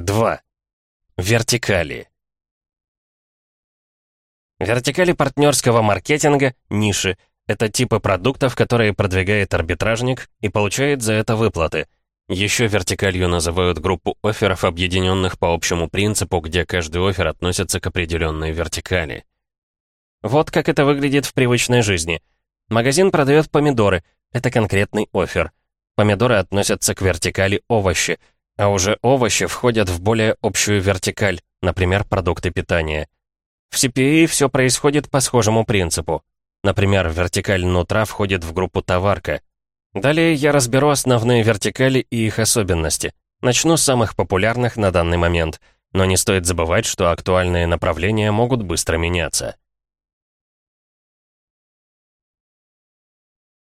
2. Вертикали. Вертикали партнерского маркетинга, ниши, это типы продуктов, которые продвигает арбитражник и получает за это выплаты. Еще вертикалью называют группу офферов, объединенных по общему принципу, где каждый оффер относится к определенной вертикали. Вот как это выглядит в привычной жизни. Магазин продает помидоры, это конкретный оффер. Помидоры относятся к вертикали овощи — а уже овощи входят в более общую вертикаль, например, продукты питания. В CPA все происходит по схожему принципу. Например, вертикаль нутра входит в группу товарка. Далее я разберу основные вертикали и их особенности. Начну с самых популярных на данный момент, но не стоит забывать, что актуальные направления могут быстро меняться.